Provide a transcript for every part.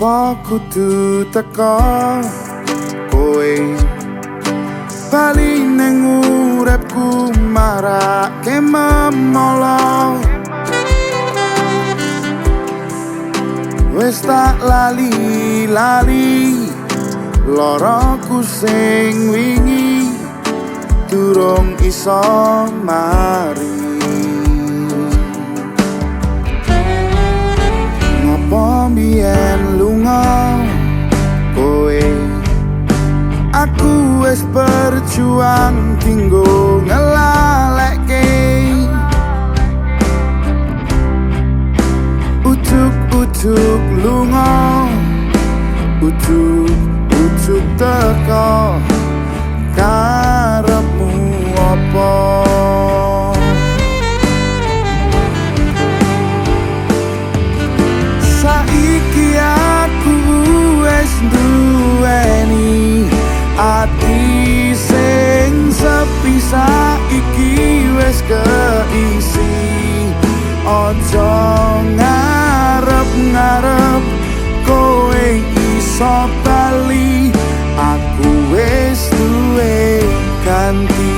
Ngapa kudu teko kowe? Bali neng urepku marake memolo Wes tak lali lali Loroku sing wingi Durung iso mari. Mbien lunga wis berjuang tinggo ngelalekke. Ujuk-ujuk lunga ujuk-ujuk teko keisi. Ojo ngarep ngarep kowe iso bali. Aku wis duwe ganti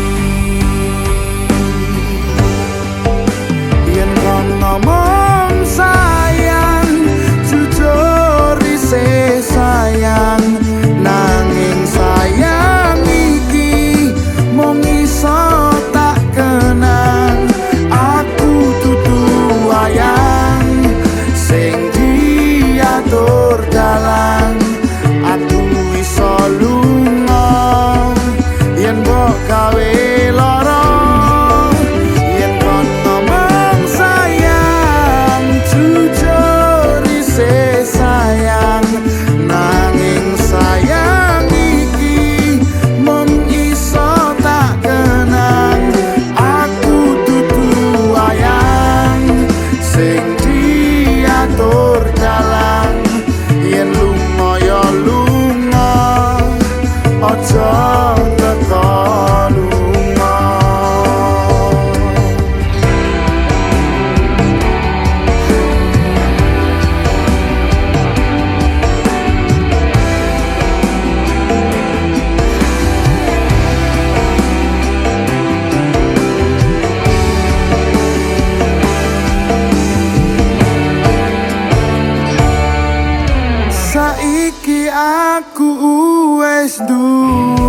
aku wis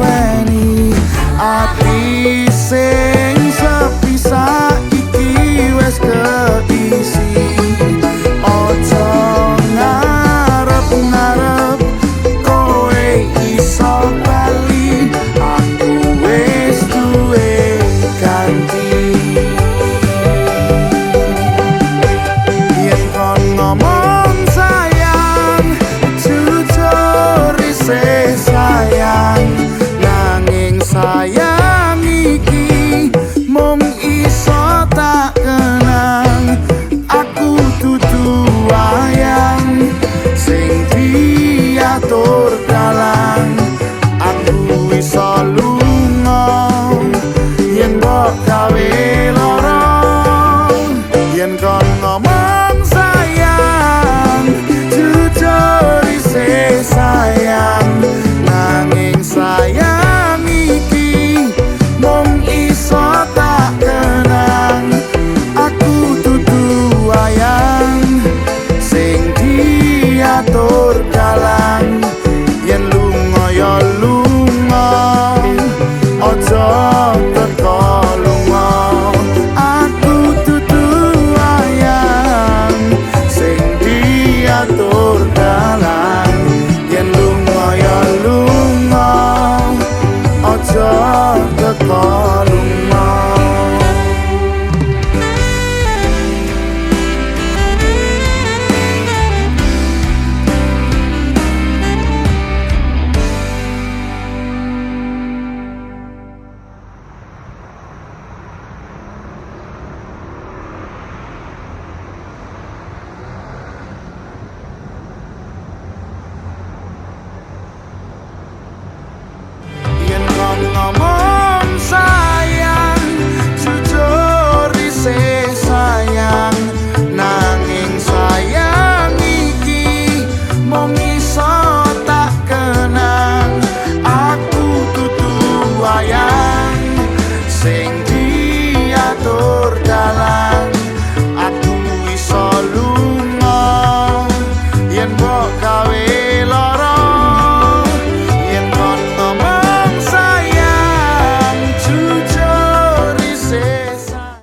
tất cả